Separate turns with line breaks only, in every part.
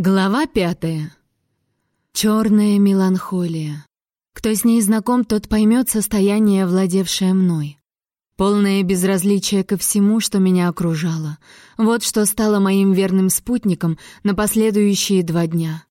Глава пятая. Черная меланхолия. Кто с ней знаком, тот поймет состояние, владевшее мной. Полное безразличие ко всему, что меня окружало. Вот что стало моим верным спутником на последующие два дня.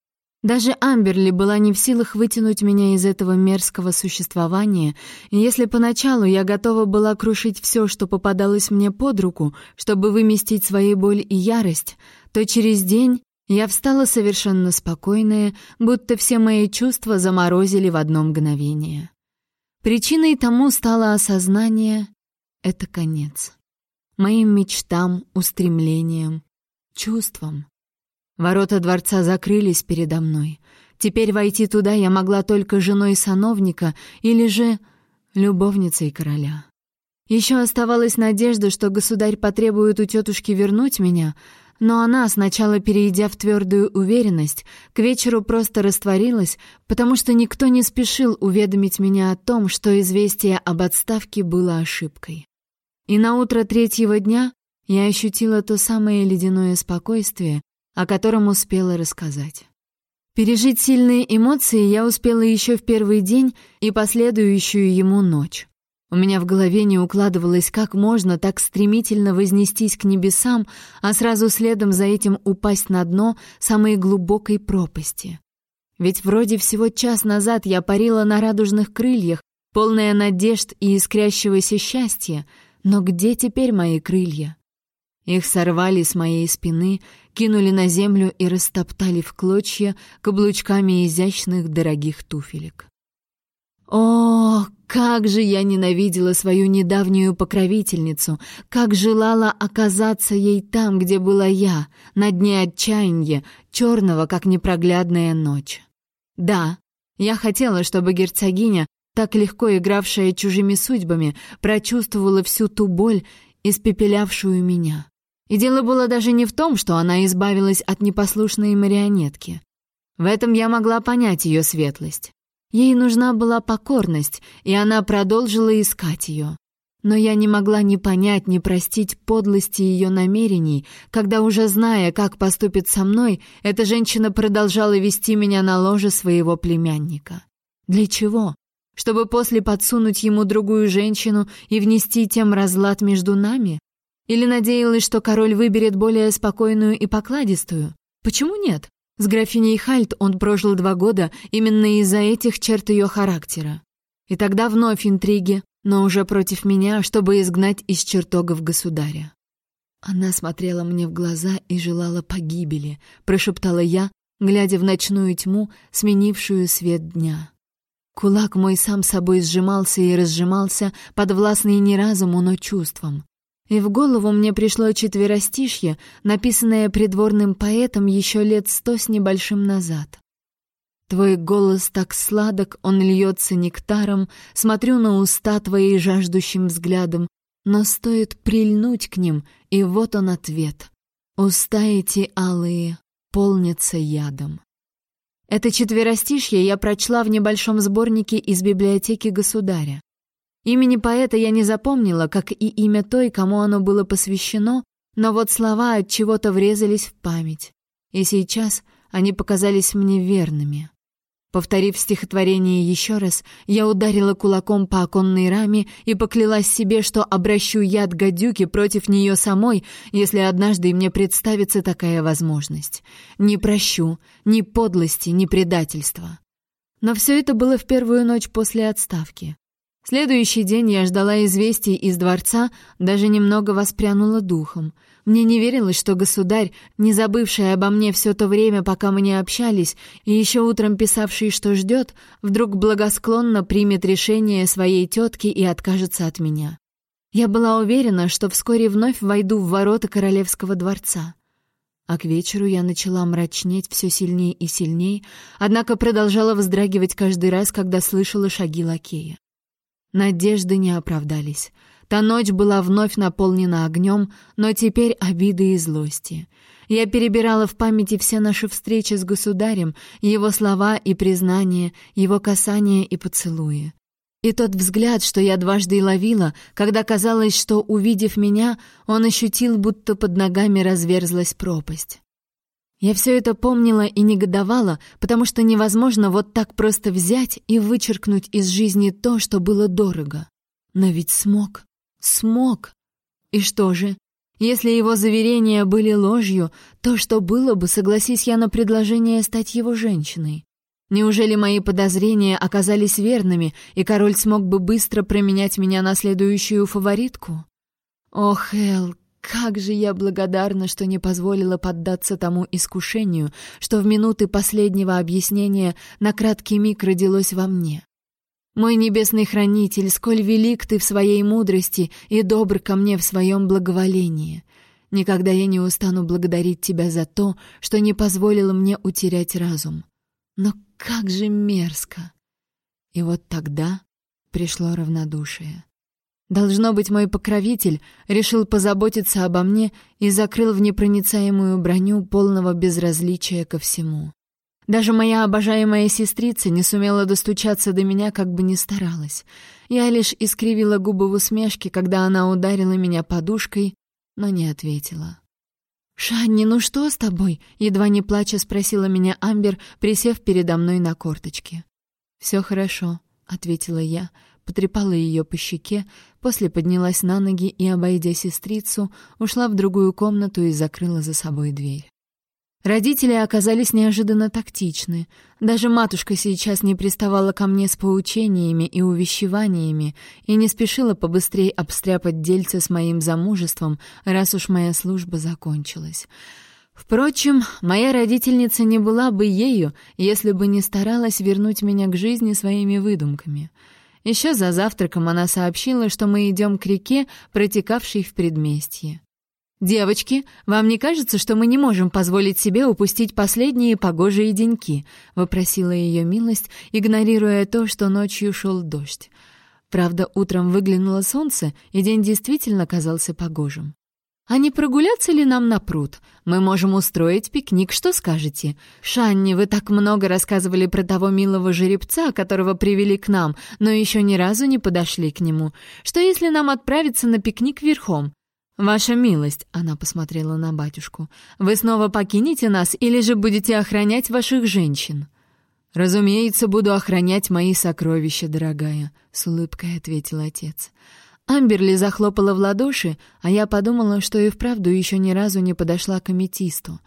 Даже Амберли была не в силах вытянуть меня из этого мерзкого существования, если поначалу я готова была крушить все, что попадалось мне под руку, чтобы выместить свои боль и ярость, то через день я встала совершенно спокойная, будто все мои чувства заморозили в одно мгновение. Причиной тому стало осознание — это конец. Моим мечтам, устремлениям, чувствам. Ворота дворца закрылись передо мной. Теперь войти туда я могла только женой сановника или же любовницей короля. Еще оставалась надежда, что государь потребует у тетушки вернуть меня — но она, сначала перейдя в твердую уверенность, к вечеру просто растворилась, потому что никто не спешил уведомить меня о том, что известие об отставке было ошибкой. И на утро третьего дня я ощутила то самое ледяное спокойствие, о котором успела рассказать. Пережить сильные эмоции я успела еще в первый день и последующую ему ночь. У меня в голове не укладывалось, как можно так стремительно вознестись к небесам, а сразу следом за этим упасть на дно самой глубокой пропасти. Ведь вроде всего час назад я парила на радужных крыльях, полная надежд и искрящегося счастья, но где теперь мои крылья? Их сорвали с моей спины, кинули на землю и растоптали в клочья каблучками изящных дорогих туфелек. О, как же я ненавидела свою недавнюю покровительницу, как желала оказаться ей там, где была я, на дне отчаяния, черного, как непроглядная ночь. Да, я хотела, чтобы герцогиня, так легко игравшая чужими судьбами, прочувствовала всю ту боль, испепелявшую меня. И дело было даже не в том, что она избавилась от непослушной марионетки. В этом я могла понять ее светлость. Ей нужна была покорность, и она продолжила искать ее. Но я не могла ни понять, ни простить подлости ее намерений, когда, уже зная, как поступит со мной, эта женщина продолжала вести меня на ложе своего племянника. Для чего? Чтобы после подсунуть ему другую женщину и внести тем разлад между нами? Или надеялась, что король выберет более спокойную и покладистую? Почему нет? С графиней Хальт он прожил два года именно из-за этих черт ее характера. И тогда вновь интриги, но уже против меня, чтобы изгнать из чертогов государя. Она смотрела мне в глаза и желала погибели, прошептала я, глядя в ночную тьму, сменившую свет дня. Кулак мой сам собой сжимался и разжимался, подвластный не разуму, но чувствам. И в голову мне пришло четверостишье, написанное придворным поэтом еще лет сто с небольшим назад. Твой голос так сладок, он льется нектаром, смотрю на уста твои жаждущим взглядом, но стоит прильнуть к ним, и вот он ответ. Уста эти алые полнятся ядом. Это четверостишье я прочла в небольшом сборнике из библиотеки государя. Имени поэта я не запомнила, как и имя той, кому оно было посвящено, но вот слова от чего-то врезались в память. И сейчас они показались мне верными. Повторив стихотворение еще раз, я ударила кулаком по оконной раме и поклялась себе, что обращу яд гадюки против нее самой, если однажды мне представится такая возможность. Не прощу ни подлости, ни предательства. Но все это было в первую ночь после отставки. Следующий день я ждала известий из дворца, даже немного воспрянула духом. Мне не верилось, что государь, не забывший обо мне все то время, пока мы не общались, и еще утром писавший, что ждет, вдруг благосклонно примет решение своей тетки и откажется от меня. Я была уверена, что вскоре вновь войду в ворота королевского дворца. А к вечеру я начала мрачнеть все сильнее и сильнее, однако продолжала вздрагивать каждый раз, когда слышала шаги лакея. Надежды не оправдались. Та ночь была вновь наполнена огнем, но теперь обиды и злости. Я перебирала в памяти все наши встречи с государем, его слова и признания, его касания и поцелуи. И тот взгляд, что я дважды ловила, когда казалось, что, увидев меня, он ощутил, будто под ногами разверзлась пропасть. Я все это помнила и негодовала, потому что невозможно вот так просто взять и вычеркнуть из жизни то, что было дорого. Но ведь смог. Смог. И что же? Если его заверения были ложью, то что было бы, согласись я на предложение стать его женщиной? Неужели мои подозрения оказались верными, и король смог бы быстро променять меня на следующую фаворитку? Ох, Эл, как же я благодарна, что не позволила поддаться тому искушению, что в минуты последнего объяснения на краткий миг родилось во мне. Мой небесный хранитель, сколь велик ты в своей мудрости и добр ко мне в своем благоволении. Никогда я не устану благодарить тебя за то, что не позволило мне утерять разум. Но как же мерзко! И вот тогда пришло равнодушие. Должно быть, мой покровитель решил позаботиться обо мне и закрыл в непроницаемую броню полного безразличия ко всему. Даже моя обожаемая сестрица не сумела достучаться до меня, как бы ни старалась. Я лишь искривила губы в усмешке, когда она ударила меня подушкой, но не ответила. «Шанни, ну что с тобой?» — едва не плача спросила меня Амбер, присев передо мной на корточке. «Все хорошо», — ответила я, потрепала ее по щеке, после поднялась на ноги и, обойдя сестрицу, ушла в другую комнату и закрыла за собой дверь. Родители оказались неожиданно тактичны. Даже матушка сейчас не приставала ко мне с поучениями и увещеваниями и не спешила побыстрее обстряпать дельце с моим замужеством, раз уж моя служба закончилась. Впрочем, моя родительница не была бы ею, если бы не старалась вернуть меня к жизни своими выдумками — еще за завтраком она сообщила, что мы идем к реке, протекавшей в предместье. «Девочки, вам не кажется, что мы не можем позволить себе упустить последние погожие деньки?» — вопросила ее милость, игнорируя то, что ночью шел дождь. Правда, утром выглянуло солнце, и день действительно казался погожим. А не прогуляться ли нам на пруд? Мы можем устроить пикник, что скажете? Шанни, вы так много рассказывали про того милого жеребца, которого привели к нам, но еще ни разу не подошли к нему. Что если нам отправиться на пикник верхом? Ваша милость, она посмотрела на батюшку. Вы снова покинете нас или же будете охранять ваших женщин? Разумеется, буду охранять мои сокровища, дорогая, с улыбкой ответил отец. Амберли захлопала в ладоши, а я подумала, что и вправду еще ни разу не подошла к аметисту.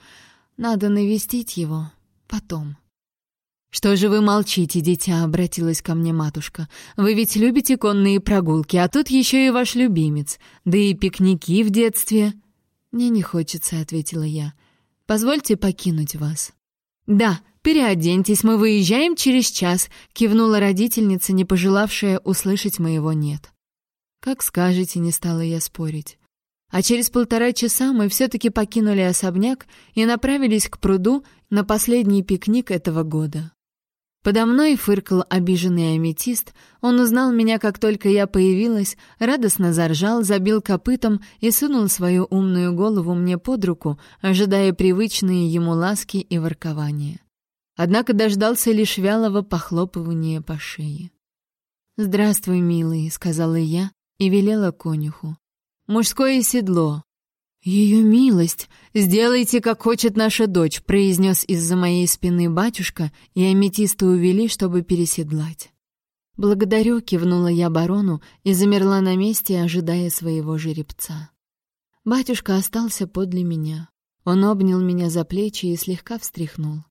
Надо навестить его потом. «Что же вы молчите, дитя?» — обратилась ко мне матушка. «Вы ведь любите конные прогулки, а тут еще и ваш любимец. Да и пикники в детстве». «Мне не хочется», — ответила я. «Позвольте покинуть вас». «Да, переоденьтесь, мы выезжаем через час», — кивнула родительница, не пожелавшая услышать моего «нет». «Как скажете», — не стала я спорить. А через полтора часа мы все-таки покинули особняк и направились к пруду на последний пикник этого года. Подо мной фыркал обиженный аметист, он узнал меня, как только я появилась, радостно заржал, забил копытом и сунул свою умную голову мне под руку, ожидая привычные ему ласки и воркования. Однако дождался лишь вялого похлопывания по шее. «Здравствуй, милый», — сказала я, и велела конюху. «Мужское седло». «Ее милость! Сделайте, как хочет наша дочь», — произнес из-за моей спины батюшка, и аметисты увели, чтобы переседлать. «Благодарю», — кивнула я барону и замерла на месте, ожидая своего жеребца. Батюшка остался подле меня. Он обнял меня за плечи и слегка встряхнул.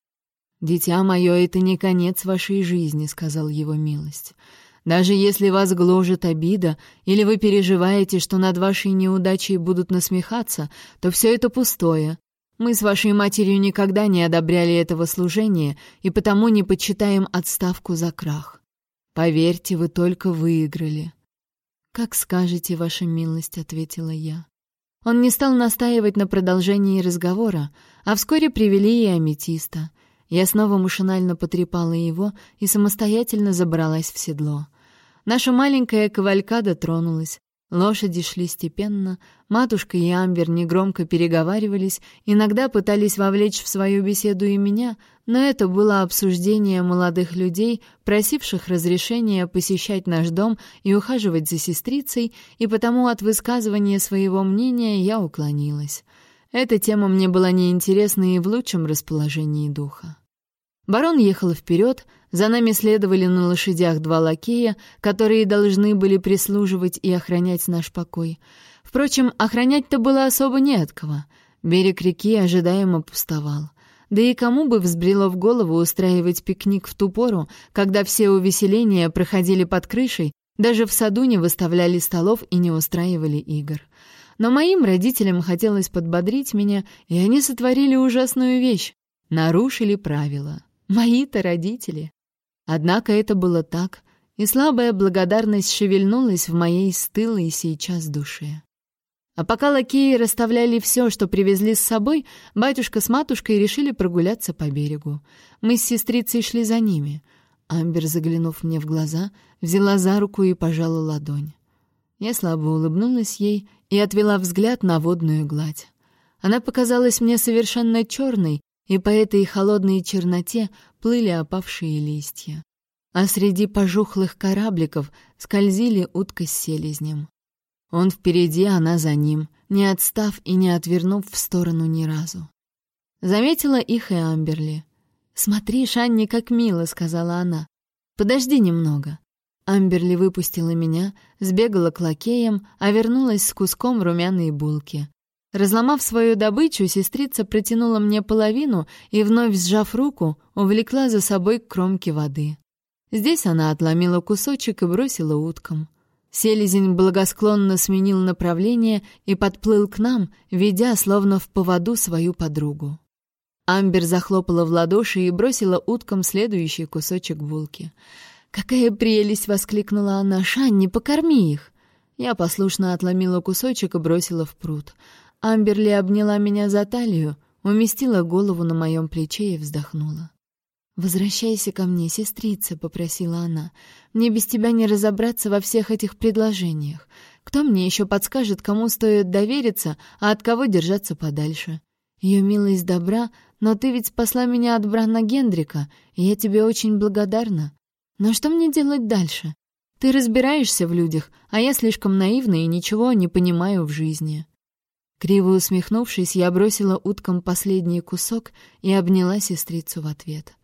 «Дитя мое, это не конец вашей жизни», — сказал его милость. Даже если вас гложет обида, или вы переживаете, что над вашей неудачей будут насмехаться, то все это пустое. Мы с вашей матерью никогда не одобряли этого служения и потому не почитаем отставку за крах. Поверьте, вы только выиграли. «Как скажете, ваша милость», — ответила я. Он не стал настаивать на продолжении разговора, а вскоре привели и аметиста. Я снова машинально потрепала его и самостоятельно забралась в седло. Наша маленькая кавалькада тронулась. Лошади шли степенно, матушка и Амбер негромко переговаривались, иногда пытались вовлечь в свою беседу и меня, но это было обсуждение молодых людей, просивших разрешения посещать наш дом и ухаживать за сестрицей, и потому от высказывания своего мнения я уклонилась. Эта тема мне была неинтересна и в лучшем расположении духа. Барон ехал вперед, за нами следовали на лошадях два лакея, которые должны были прислуживать и охранять наш покой. Впрочем, охранять-то было особо не от кого. Берег реки ожидаемо пустовал. Да и кому бы взбрело в голову устраивать пикник в ту пору, когда все увеселения проходили под крышей, даже в саду не выставляли столов и не устраивали игр. Но моим родителям хотелось подбодрить меня, и они сотворили ужасную вещь. Нарушили правила. Мои-то родители. Однако это было так, и слабая благодарность шевельнулась в моей стылой сейчас душе. А пока лакеи расставляли все, что привезли с собой, батюшка с матушкой решили прогуляться по берегу. Мы с сестрицей шли за ними. Амбер, заглянув мне в глаза, взяла за руку и пожала ладонь. Я слабо улыбнулась ей и отвела взгляд на водную гладь. Она показалась мне совершенно черной, и по этой холодной черноте плыли опавшие листья. А среди пожухлых корабликов скользили утка с селезнем. Он впереди, она за ним, не отстав и не отвернув в сторону ни разу. Заметила их и Амберли. «Смотри, Шанни, как мило», — сказала она. «Подожди немного». Амберли выпустила меня, сбегала к лакеям, а вернулась с куском румяной булки. Разломав свою добычу, сестрица протянула мне половину и, вновь сжав руку, увлекла за собой к кромке воды. Здесь она отломила кусочек и бросила уткам. Селезень благосклонно сменил направление и подплыл к нам, ведя словно в поводу свою подругу. Амбер захлопала в ладоши и бросила уткам следующий кусочек булки. «Какая прелесть!» — воскликнула она. «Шанни, покорми их!» Я послушно отломила кусочек и бросила в пруд. Амберли обняла меня за талию, уместила голову на моем плече и вздохнула. «Возвращайся ко мне, сестрица», — попросила она. «Мне без тебя не разобраться во всех этих предложениях. Кто мне еще подскажет, кому стоит довериться, а от кого держаться подальше? Ее милость добра, но ты ведь спасла меня от Брана Гендрика, и я тебе очень благодарна. Но что мне делать дальше? Ты разбираешься в людях, а я слишком наивна и ничего не понимаю в жизни». Криво усмехнувшись, я бросила уткам последний кусок и обняла сестрицу в ответ.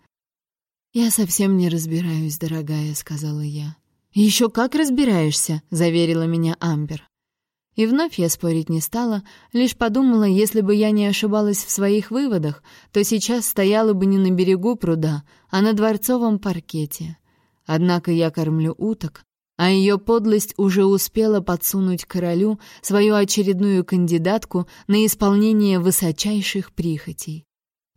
«Я совсем не разбираюсь, дорогая», — сказала я. «Еще как разбираешься», — заверила меня Амбер. И вновь я спорить не стала, лишь подумала, если бы я не ошибалась в своих выводах, то сейчас стояла бы не на берегу пруда, а на дворцовом паркете. Однако я кормлю уток, а ее подлость уже успела подсунуть королю свою очередную кандидатку на исполнение высочайших прихотей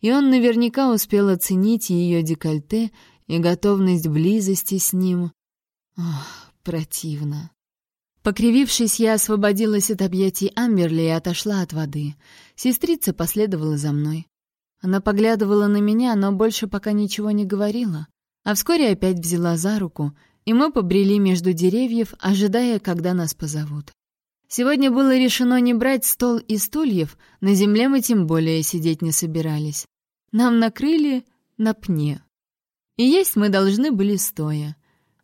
и он наверняка успел оценить ее декольте и готовность близости с ним. Ох, противно. Покривившись, я освободилась от объятий Амберли и отошла от воды. Сестрица последовала за мной. Она поглядывала на меня, но больше пока ничего не говорила, а вскоре опять взяла за руку, и мы побрели между деревьев, ожидая, когда нас позовут. Сегодня было решено не брать стол и стульев, на земле мы тем более сидеть не собирались. Нам накрыли на пне. И есть мы должны были стоя.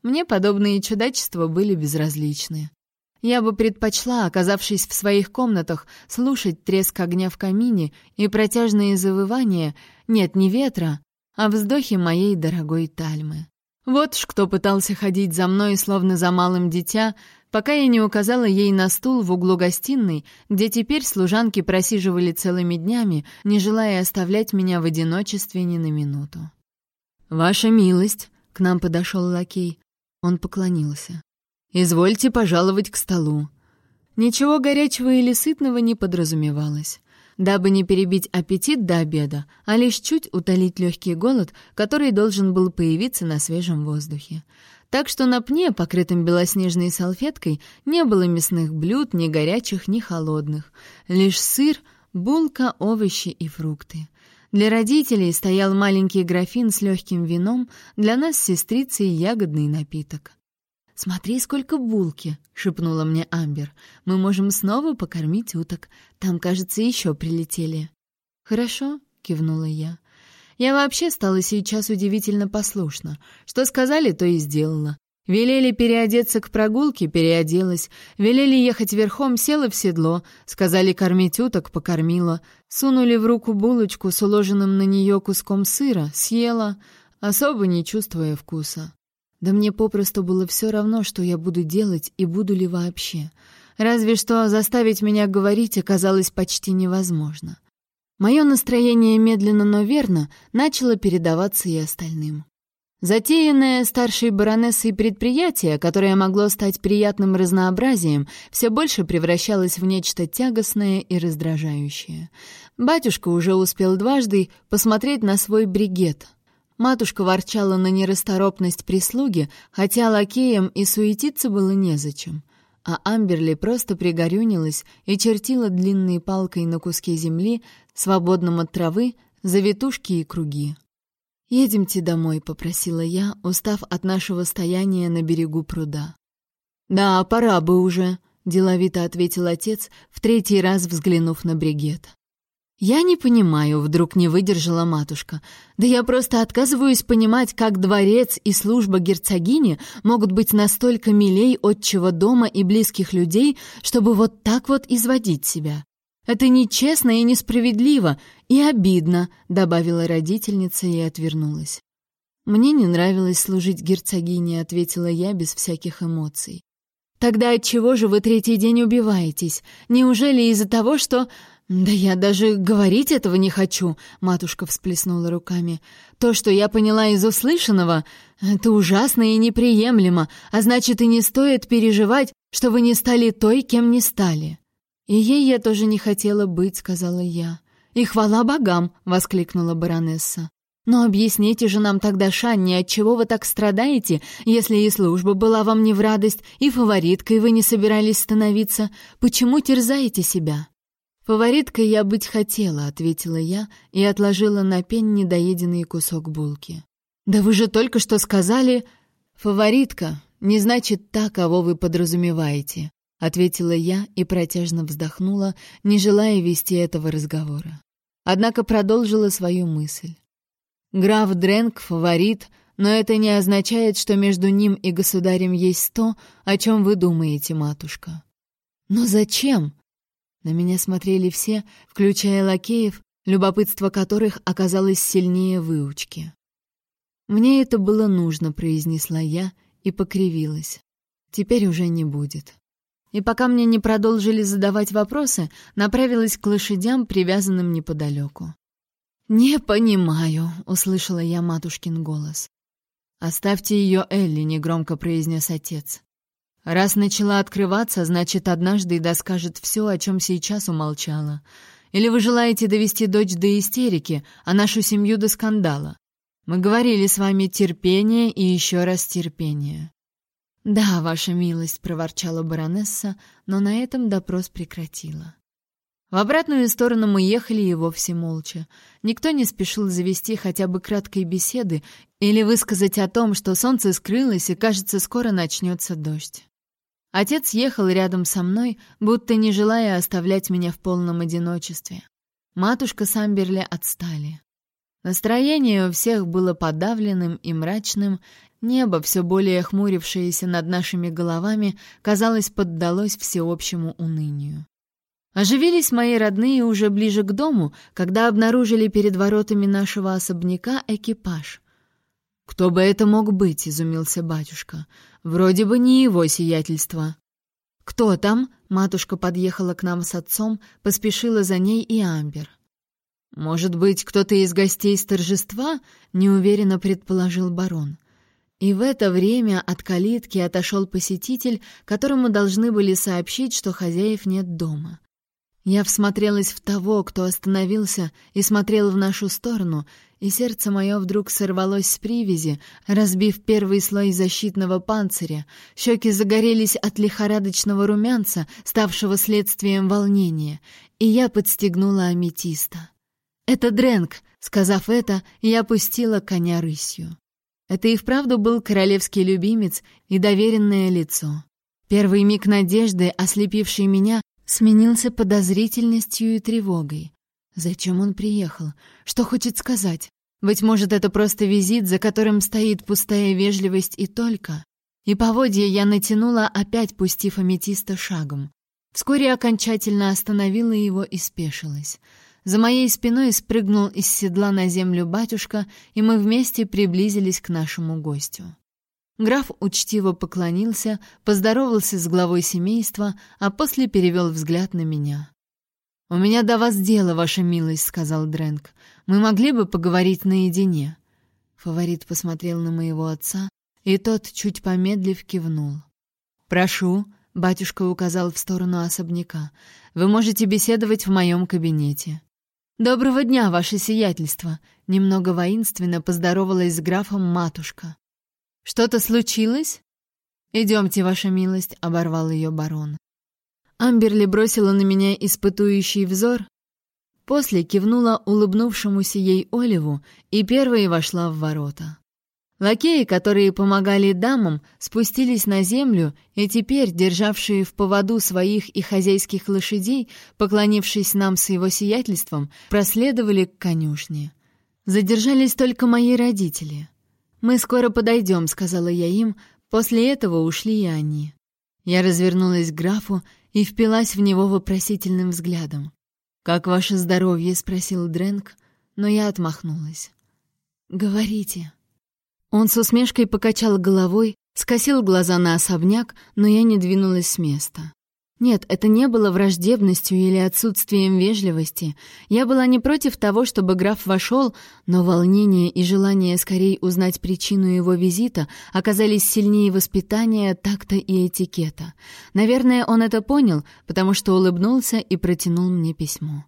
Мне подобные чудачества были безразличны. Я бы предпочла, оказавшись в своих комнатах, слушать треск огня в камине и протяжные завывания, нет, не ветра, а вздохи моей дорогой Тальмы. Вот ж кто пытался ходить за мной, словно за малым дитя, пока я не указала ей на стул в углу гостиной, где теперь служанки просиживали целыми днями, не желая оставлять меня в одиночестве ни на минуту. «Ваша милость!» — к нам подошел лакей. Он поклонился. «Извольте пожаловать к столу». Ничего горячего или сытного не подразумевалось дабы не перебить аппетит до обеда, а лишь чуть утолить легкий голод, который должен был появиться на свежем воздухе. Так что на пне, покрытом белоснежной салфеткой, не было мясных блюд, ни горячих, ни холодных. Лишь сыр, булка, овощи и фрукты. Для родителей стоял маленький графин с легким вином, для нас с сестрицей ягодный напиток. «Смотри, сколько булки!» — шепнула мне Амбер. «Мы можем снова покормить уток. Там, кажется, еще прилетели». «Хорошо», — кивнула я. Я вообще стала сейчас удивительно послушна. Что сказали, то и сделала. Велели переодеться к прогулке, переоделась. Велели ехать верхом, села в седло. Сказали кормить уток, покормила. Сунули в руку булочку с уложенным на нее куском сыра, съела, особо не чувствуя вкуса. Да мне попросту было все равно, что я буду делать и буду ли вообще. Разве что заставить меня говорить оказалось почти невозможно. Мое настроение медленно, но верно начало передаваться и остальным. Затеянное старшей баронессой предприятие, которое могло стать приятным разнообразием, все больше превращалось в нечто тягостное и раздражающее. Батюшка уже успел дважды посмотреть на свой бригет. Матушка ворчала на нерасторопность прислуги, хотя лакеям и суетиться было незачем. А Амберли просто пригорюнилась и чертила длинной палкой на куске земли, свободном от травы, завитушки и круги. «Едемте домой», — попросила я, устав от нашего стояния на берегу пруда. «Да, пора бы уже», — деловито ответил отец, в третий раз взглянув на бригет. «Я не понимаю», — вдруг не выдержала матушка. «Да я просто отказываюсь понимать, как дворец и служба герцогини могут быть настолько милей отчего дома и близких людей, чтобы вот так вот изводить себя. Это нечестно и несправедливо, и обидно», — добавила родительница и отвернулась. «Мне не нравилось служить герцогине», — ответила я без всяких эмоций. «Тогда от чего же вы третий день убиваетесь? Неужели из-за того, что...» «Да я даже говорить этого не хочу», — матушка всплеснула руками. «То, что я поняла из услышанного, это ужасно и неприемлемо, а значит, и не стоит переживать, что вы не стали той, кем не стали». «И ей я тоже не хотела быть», — сказала я. «И хвала богам!» — воскликнула баронесса. «Но объясните же нам тогда, Шанни, отчего вы так страдаете, если и служба была вам не в радость, и фавориткой вы не собирались становиться? Почему терзаете себя?» «Фавориткой я быть хотела», — ответила я и отложила на пень недоеденный кусок булки. «Да вы же только что сказали...» «Фаворитка не значит та, кого вы подразумеваете. — ответила я и протяжно вздохнула, не желая вести этого разговора. Однако продолжила свою мысль. «Граф Дренк — фаворит, но это не означает, что между ним и государем есть то, о чем вы думаете, матушка». «Но зачем?» На меня смотрели все, включая лакеев, любопытство которых оказалось сильнее выучки. «Мне это было нужно», — произнесла я и покривилась. «Теперь уже не будет» и пока мне не продолжили задавать вопросы, направилась к лошадям, привязанным неподалеку. «Не понимаю», — услышала я матушкин голос. «Оставьте ее Элли», — негромко произнес отец. «Раз начала открываться, значит, однажды и доскажет все, о чем сейчас умолчала. Или вы желаете довести дочь до истерики, а нашу семью до скандала? Мы говорили с вами терпение и еще раз терпение. «Да, ваша милость», — проворчала баронесса, но на этом допрос прекратила. В обратную сторону мы ехали и вовсе молча. Никто не спешил завести хотя бы краткой беседы или высказать о том, что солнце скрылось и, кажется, скоро начнется дождь. Отец ехал рядом со мной, будто не желая оставлять меня в полном одиночестве. Матушка с Амберли отстали. Настроение у всех было подавленным и мрачным, Небо, все более хмурившееся над нашими головами, казалось, поддалось всеобщему унынию. Оживились мои родные уже ближе к дому, когда обнаружили перед воротами нашего особняка экипаж. «Кто бы это мог быть?» — изумился батюшка. «Вроде бы не его сиятельство». «Кто там?» — матушка подъехала к нам с отцом, поспешила за ней и Амбер. «Может быть, кто-то из гостей с торжества?» — неуверенно предположил барон. И в это время от калитки отошел посетитель, которому должны были сообщить, что хозяев нет дома. Я всмотрелась в того, кто остановился и смотрел в нашу сторону, и сердце мое вдруг сорвалось с привязи, разбив первый слой защитного панциря. Щеки загорелись от лихорадочного румянца, ставшего следствием волнения, и я подстегнула аметиста. «Это Дрэнк!» — сказав это, я опустила коня рысью. Это и вправду был королевский любимец и доверенное лицо. Первый миг надежды, ослепивший меня, сменился подозрительностью и тревогой. Зачем он приехал? Что хочет сказать? Быть может, это просто визит, за которым стоит пустая вежливость и только? И поводья я натянула, опять пустив аметиста шагом. Вскоре окончательно остановила его и спешилась. За моей спиной спрыгнул из седла на землю батюшка, и мы вместе приблизились к нашему гостю. Граф учтиво поклонился, поздоровался с главой семейства, а после перевел взгляд на меня. «У меня до вас дело, ваша милость», — сказал Дрэнк. «Мы могли бы поговорить наедине». Фаворит посмотрел на моего отца, и тот, чуть помедлив, кивнул. «Прошу», — батюшка указал в сторону особняка, — «вы можете беседовать в моем кабинете». «Доброго дня, ваше сиятельство», — немного воинственно поздоровалась с графом матушка. «Что-то случилось?» «Идемте, ваша милость», — оборвал ее барон. Амберли бросила на меня испытующий взор, после кивнула улыбнувшемуся ей Оливу и первой вошла в ворота. Лакеи, которые помогали дамам, спустились на землю и теперь, державшие в поводу своих и хозяйских лошадей, поклонившись нам с его сиятельством, проследовали к конюшне. Задержались только мои родители. «Мы скоро подойдем», — сказала я им, после этого ушли и они. Я развернулась к графу и впилась в него вопросительным взглядом. «Как ваше здоровье?» — спросил Дрэнк, но я отмахнулась. «Говорите». Он с усмешкой покачал головой, скосил глаза на особняк, но я не двинулась с места. Нет, это не было враждебностью или отсутствием вежливости. Я была не против того, чтобы граф вошел, но волнение и желание скорее узнать причину его визита оказались сильнее воспитания, такта и этикета. Наверное, он это понял, потому что улыбнулся и протянул мне письмо.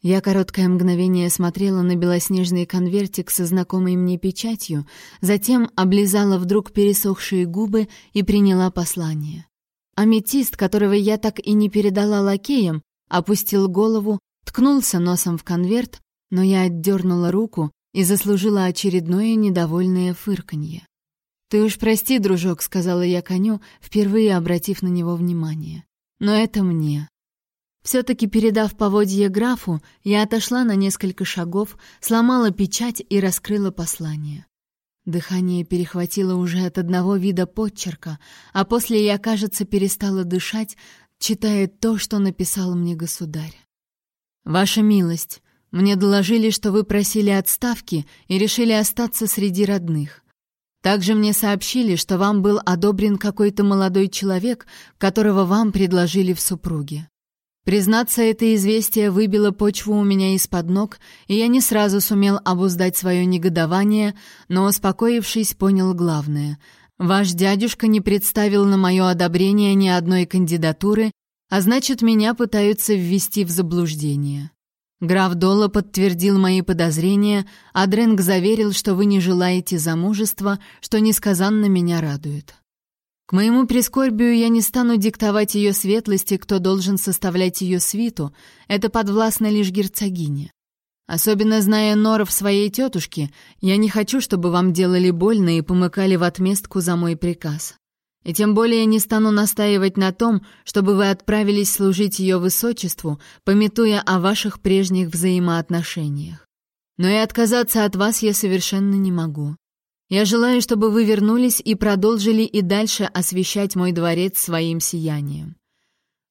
Я короткое мгновение смотрела на белоснежный конвертик со знакомой мне печатью, затем облизала вдруг пересохшие губы и приняла послание. Аметист, которого я так и не передала лакеям, опустил голову, ткнулся носом в конверт, но я отдернула руку и заслужила очередное недовольное фырканье. «Ты уж прости, дружок», — сказала я коню, впервые обратив на него внимание. «Но это мне». Все-таки передав поводье графу, я отошла на несколько шагов, сломала печать и раскрыла послание. Дыхание перехватило уже от одного вида подчерка, а после я, кажется, перестала дышать, читая то, что написал мне государь. «Ваша милость, мне доложили, что вы просили отставки и решили остаться среди родных. Также мне сообщили, что вам был одобрен какой-то молодой человек, которого вам предложили в супруге. Признаться, это известие выбило почву у меня из-под ног, и я не сразу сумел обуздать свое негодование, но, успокоившись, понял главное. Ваш дядюшка не представил на мое одобрение ни одной кандидатуры, а значит, меня пытаются ввести в заблуждение. Граф Долла подтвердил мои подозрения, а Дрэнк заверил, что вы не желаете замужества, что несказанно меня радует. Моему прискорбию я не стану диктовать ее светлости, кто должен составлять ее свиту, это подвластно лишь герцогине. Особенно зная норов своей тетушки, я не хочу, чтобы вам делали больно и помыкали в отместку за мой приказ. И тем более не стану настаивать на том, чтобы вы отправились служить ее высочеству, пометуя о ваших прежних взаимоотношениях. Но и отказаться от вас я совершенно не могу. Я желаю, чтобы вы вернулись и продолжили и дальше освещать мой дворец своим сиянием.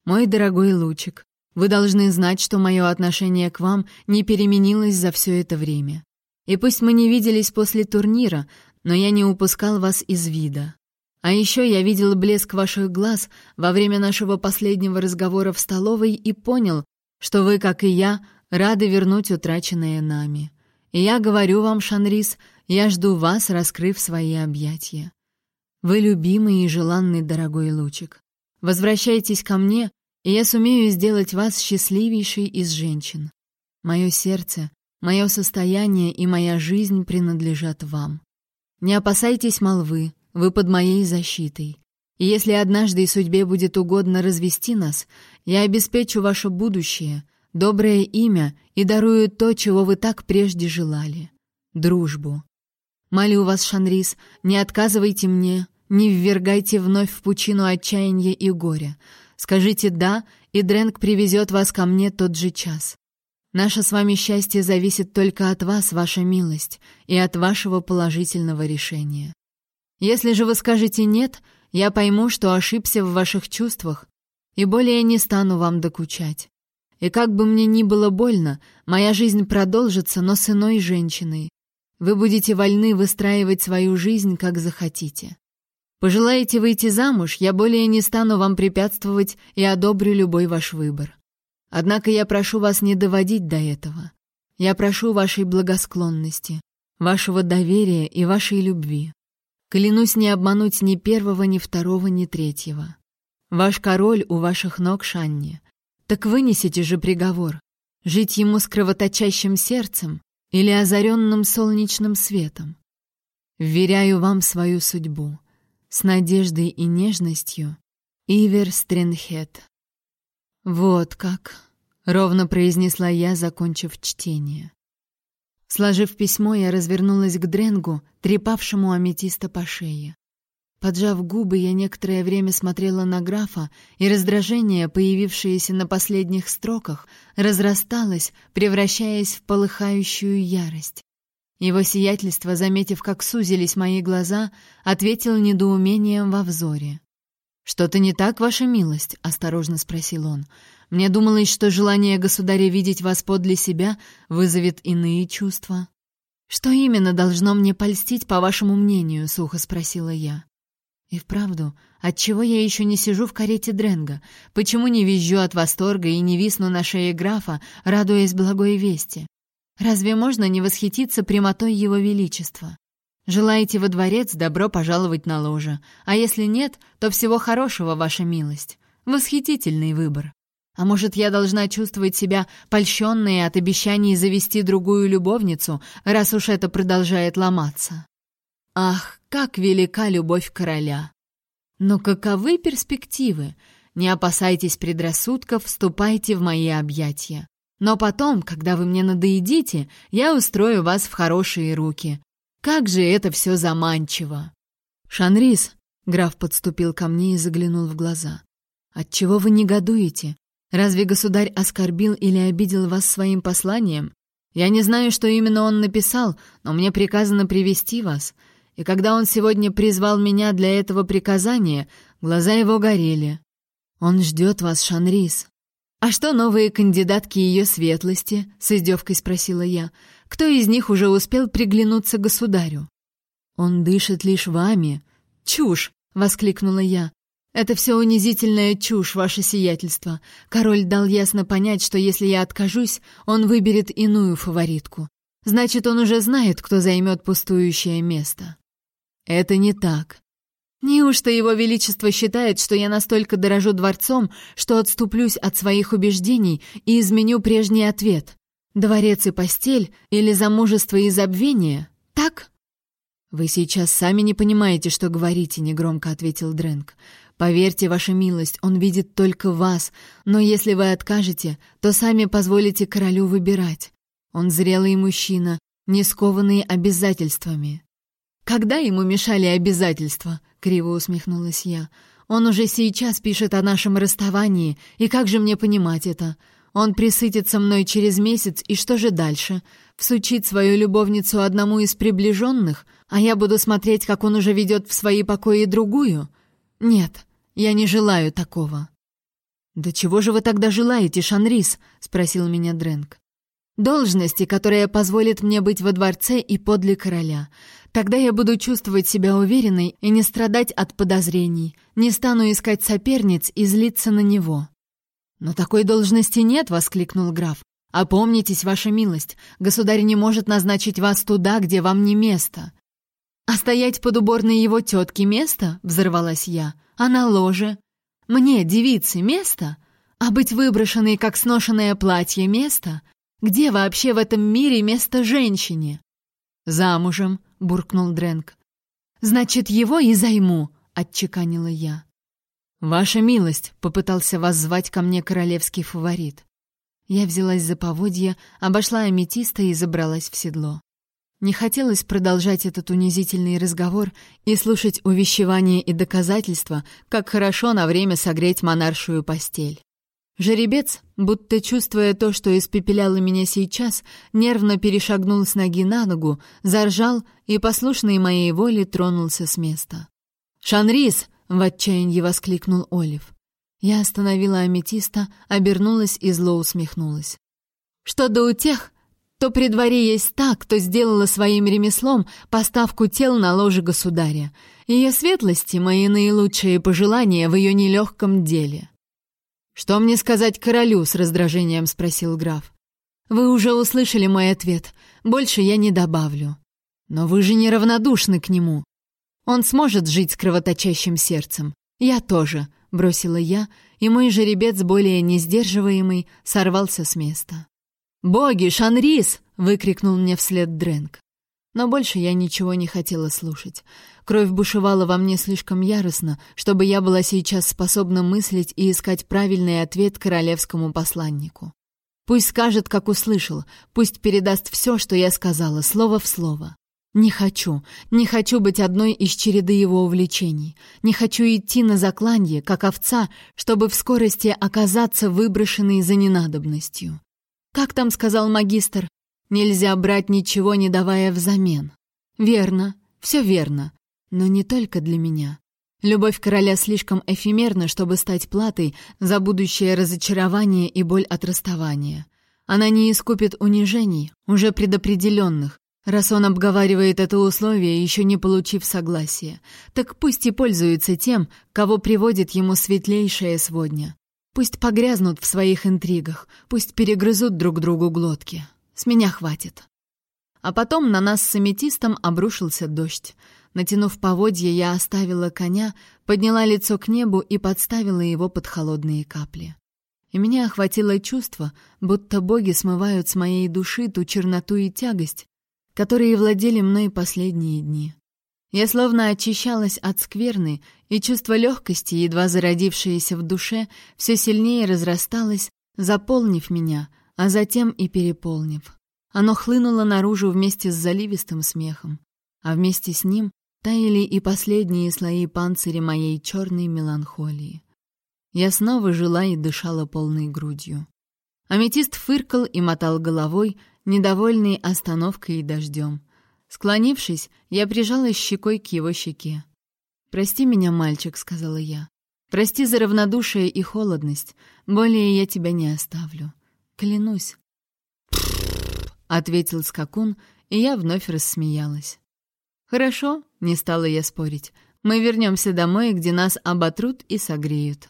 Мой дорогой лучик, вы должны знать, что мое отношение к вам не переменилось за все это время. И пусть мы не виделись после турнира, но я не упускал вас из вида. А еще я видел блеск ваших глаз во время нашего последнего разговора в столовой и понял, что вы, как и я, рады вернуть утраченное нами. И я говорю вам, Шанрис, я жду вас, раскрыв свои объятия. Вы любимый и желанный дорогой лучик. Возвращайтесь ко мне, и я сумею сделать вас счастливейшей из женщин. Мое сердце, мое состояние и моя жизнь принадлежат вам. Не опасайтесь молвы, вы под моей защитой. И если однажды судьбе будет угодно развести нас, я обеспечу ваше будущее, доброе имя и дарую то, чего вы так прежде желали — дружбу. Молю вас, Шанрис, не отказывайте мне, не ввергайте вновь в пучину отчаяния и горя. Скажите «да», и Дрэнк привезет вас ко мне тот же час. Наше с вами счастье зависит только от вас, ваша милость, и от вашего положительного решения. Если же вы скажете «нет», я пойму, что ошибся в ваших чувствах, и более не стану вам докучать. И как бы мне ни было больно, моя жизнь продолжится, но с иной женщиной. Вы будете вольны выстраивать свою жизнь, как захотите. Пожелаете выйти замуж, я более не стану вам препятствовать и одобрю любой ваш выбор. Однако я прошу вас не доводить до этого. Я прошу вашей благосклонности, вашего доверия и вашей любви. Клянусь не обмануть ни первого, ни второго, ни третьего. Ваш король у ваших ног, Шанни. Так вынесите же приговор. Жить ему с кровоточащим сердцем или озаренным солнечным светом. Вверяю вам свою судьбу. С надеждой и нежностью. Ивер Стренхет. Вот как. — ровно произнесла я, закончив чтение. Сложив письмо, я развернулась к Дренгу, трепавшему аметиста по шее. Поджав губы, я некоторое время смотрела на графа, и раздражение, появившееся на последних строках, разрасталось, превращаясь в полыхающую ярость. Его сиятельство, заметив, как сузились мои глаза, ответил недоумением во взоре. «Что-то не так, ваша милость?» — осторожно спросил он. Мне думалось, что желание государя видеть вас подле себя вызовет иные чувства. Что именно должно мне польстить, по вашему мнению, сухо спросила я. И вправду, отчего я еще не сижу в карете Дренга? Почему не визжу от восторга и не висну на шее графа, радуясь благой вести? Разве можно не восхититься прямотой его величества? Желаете во дворец, добро пожаловать на ложе. А если нет, то всего хорошего, ваша милость. Восхитительный выбор. А может, я должна чувствовать себя польщенной от обещаний завести другую любовницу, раз уж это продолжает ломаться? Ах, как велика любовь короля! Но каковы перспективы? Не опасайтесь предрассудков, вступайте в мои объятия. Но потом, когда вы мне надоедите, я устрою вас в хорошие руки. Как же это все заманчиво!» «Шанрис!» — граф подступил ко мне и заглянул в глаза. «Отчего вы негодуете? Разве государь оскорбил или обидел вас своим посланием? Я не знаю, что именно он написал, но мне приказано привести вас. И когда он сегодня призвал меня для этого приказания, глаза его горели. Он ждет вас, Шанрис. А что новые кандидатки ее светлости? С издевкой спросила я. Кто из них уже успел приглянуться государю? Он дышит лишь вами. Чушь! воскликнула я. «Это все унизительная чушь, ваше сиятельство. Король дал ясно понять, что если я откажусь, он выберет иную фаворитку. Значит, он уже знает, кто займет пустующее место». «Это не так». «Неужто его величество считает, что я настолько дорожу дворцом, что отступлюсь от своих убеждений и изменю прежний ответ? Дворец и постель или замужество и забвение? Так?» «Вы сейчас сами не понимаете, что говорите», — негромко ответил Дрэнк. Поверьте, ваша милость, он видит только вас, но если вы откажете, то сами позволите королю выбирать. Он зрелый мужчина, не скованный обязательствами. Когда ему мешали обязательства? криво усмехнулась я. Он уже сейчас пишет о нашем расставании, и как же мне понимать это? Он присытится мной через месяц, и что же дальше? Всучит свою любовницу одному из приближенных, а я буду смотреть, как он уже ведет в свои покои другую? Нет, я не желаю такого». «Да чего же вы тогда желаете, Шанрис?» — спросил меня Дрэнк. «Должности, которая позволит мне быть во дворце и подле короля. Тогда я буду чувствовать себя уверенной и не страдать от подозрений, не стану искать соперниц и злиться на него». «Но такой должности нет!» — воскликнул граф. «Опомнитесь, ваша милость, государь не может назначить вас туда, где вам не место». «А стоять под уборной его тетки место?» — взорвалась я а на ложе? Мне, девице, место? А быть выброшенной, как сношенное платье, место? Где вообще в этом мире место женщине? Замужем, буркнул Дрэнк. Значит, его и займу, отчеканила я. Ваша милость, попытался воззвать ко мне королевский фаворит. Я взялась за поводья, обошла аметиста и забралась в седло. Не хотелось продолжать этот унизительный разговор и слушать увещевания и доказательства, как хорошо на время согреть монаршую постель. Жеребец, будто чувствуя то, что испепеляло меня сейчас, нервно перешагнул с ноги на ногу, заржал и, послушный моей воле, тронулся с места. «Шанрис!» — в отчаянии воскликнул Олив. Я остановила аметиста, обернулась и зло усмехнулась. Что до утех, то при дворе есть та, кто сделала своим ремеслом поставку тел на ложе государя. Ее светлости — мои наилучшие пожелания в ее нелегком деле. «Что мне сказать королю?» — с раздражением спросил граф. «Вы уже услышали мой ответ. Больше я не добавлю. Но вы же неравнодушны к нему. Он сможет жить с кровоточащим сердцем. Я тоже», — бросила я, и мой жеребец, более несдерживаемый, сорвался с места. «Боги, Шанрис!» — выкрикнул мне вслед Дрэнк. Но больше я ничего не хотела слушать. Кровь бушевала во мне слишком яростно, чтобы я была сейчас способна мыслить и искать правильный ответ королевскому посланнику. Пусть скажет, как услышал, пусть передаст все, что я сказала, слово в слово. Не хочу, не хочу быть одной из череды его увлечений. Не хочу идти на закланье, как овца, чтобы в скорости оказаться выброшенной за ненадобностью. Как там сказал магистр? Нельзя брать ничего, не давая взамен. Верно, все верно. Но не только для меня. Любовь короля слишком эфемерна, чтобы стать платой за будущее разочарование и боль от расставания. Она не искупит унижений, уже предопределенных, раз он обговаривает это условие, еще не получив согласия. Так пусть и пользуется тем, кого приводит ему светлейшая сводня. Пусть погрязнут в своих интригах, пусть перегрызут друг другу глотки. С меня хватит. А потом на нас с аметистом обрушился дождь. Натянув поводья, я оставила коня, подняла лицо к небу и подставила его под холодные капли. И меня охватило чувство, будто боги смывают с моей души ту черноту и тягость, которые владели мной последние дни. Я словно очищалась от скверны, и чувство легкости, едва зародившееся в душе, все сильнее разрасталось, заполнив меня, а затем и переполнив. Оно хлынуло наружу вместе с заливистым смехом, а вместе с ним таяли и последние слои панциря моей черной меланхолии. Я снова жила и дышала полной грудью. Аметист фыркал и мотал головой, недовольный остановкой и дождем. Склонившись, я прижалась щекой к его щеке. «Прости меня, мальчик», — сказала я. «Прости за равнодушие и холодность. Более я тебя не оставлю. Клянусь». ответил скакун, и я вновь рассмеялась. «Хорошо», — не стала я спорить. «Мы вернемся домой, где нас оботрут и согреют».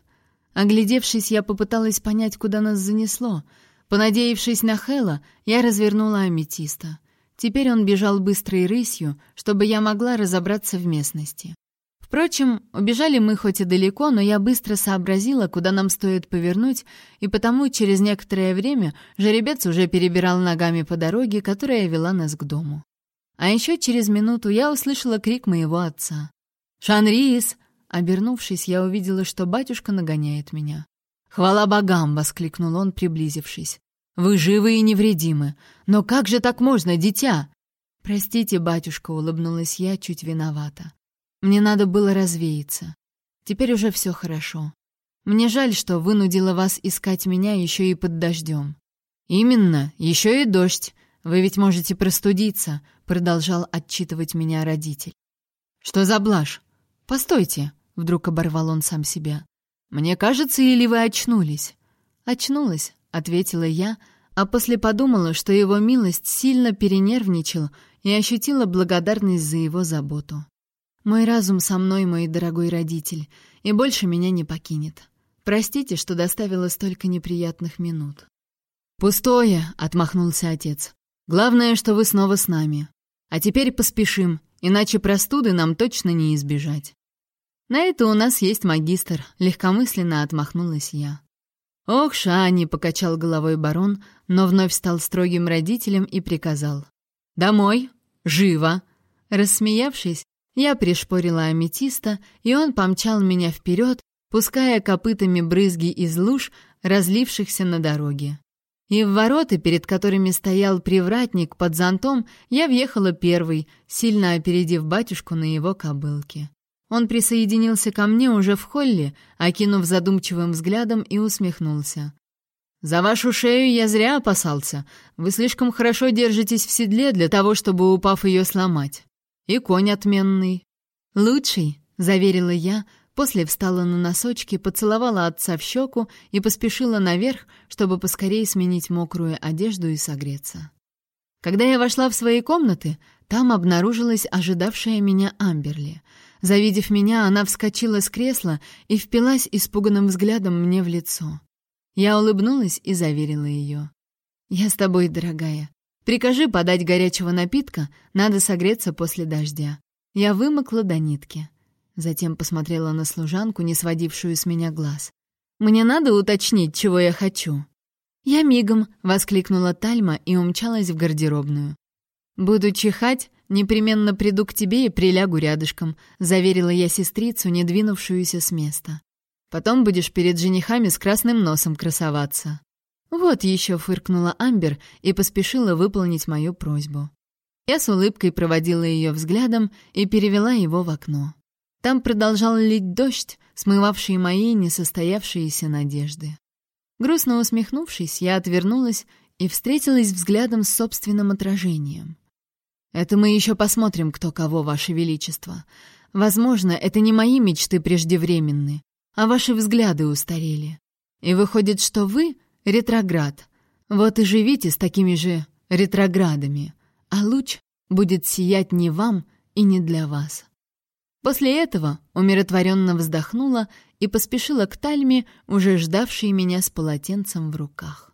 Оглядевшись, я попыталась понять, куда нас занесло. Понадеявшись на Хэла, я развернула аметиста — Теперь он бежал быстрой рысью, чтобы я могла разобраться в местности. Впрочем, убежали мы хоть и далеко, но я быстро сообразила, куда нам стоит повернуть, и потому через некоторое время жеребец уже перебирал ногами по дороге, которая вела нас к дому. А еще через минуту я услышала крик моего отца. «Шанрис!» Обернувшись, я увидела, что батюшка нагоняет меня. «Хвала богам!» — воскликнул он, приблизившись. Вы живы и невредимы. Но как же так можно, дитя?» «Простите, батюшка», — улыбнулась я чуть виновата. «Мне надо было развеяться. Теперь уже все хорошо. Мне жаль, что вынудила вас искать меня еще и под дождем». «Именно, еще и дождь. Вы ведь можете простудиться», — продолжал отчитывать меня родитель. «Что за блажь? Постойте», — вдруг оборвал он сам себя. «Мне кажется, или вы очнулись?» «Очнулась», — ответила я, а после подумала, что его милость сильно перенервничал и ощутила благодарность за его заботу. Мой разум со мной, мой дорогой родитель, и больше меня не покинет. Простите, что доставила столько неприятных минут. «Пустое», — отмахнулся отец. «Главное, что вы снова с нами. А теперь поспешим, иначе простуды нам точно не избежать». «На это у нас есть магистр», — легкомысленно отмахнулась я. «Ох, Шани!» — покачал головой барон, но вновь стал строгим родителем и приказал. «Домой! Живо!» Рассмеявшись, я пришпорила аметиста, и он помчал меня вперед, пуская копытами брызги из луж, разлившихся на дороге. И в ворота, перед которыми стоял привратник под зонтом, я въехала первой, сильно опередив батюшку на его кобылке. Он присоединился ко мне уже в холле, окинув задумчивым взглядом и усмехнулся. «За вашу шею я зря опасался. Вы слишком хорошо держитесь в седле для того, чтобы, упав ее, сломать. И конь отменный». «Лучший», — заверила я, После встала на носочки, поцеловала отца в щеку и поспешила наверх, чтобы поскорее сменить мокрую одежду и согреться. Когда я вошла в свои комнаты, там обнаружилась ожидавшая меня Амберли. Завидев меня, она вскочила с кресла и впилась испуганным взглядом мне в лицо. Я улыбнулась и заверила ее. «Я с тобой, дорогая. Прикажи подать горячего напитка, надо согреться после дождя. Я вымокла до нитки». Затем посмотрела на служанку, не сводившую с меня глаз. «Мне надо уточнить, чего я хочу». «Я мигом», — воскликнула Тальма и умчалась в гардеробную. «Буду чихать, непременно приду к тебе и прилягу рядышком», — заверила я сестрицу, не двинувшуюся с места. «Потом будешь перед женихами с красным носом красоваться». «Вот еще», — фыркнула Амбер и поспешила выполнить мою просьбу. Я с улыбкой проводила ее взглядом и перевела его в окно. Там продолжал лить дождь, смывавший мои несостоявшиеся надежды. Грустно усмехнувшись, я отвернулась и встретилась взглядом с собственным отражением. «Это мы еще посмотрим, кто кого, Ваше Величество. Возможно, это не мои мечты преждевременны, а ваши взгляды устарели. И выходит, что вы — ретроград. Вот и живите с такими же ретроградами, а луч будет сиять не вам и не для вас». После этого умиротворенно вздохнула и поспешила к Тальме, уже ждавшей меня с полотенцем в руках.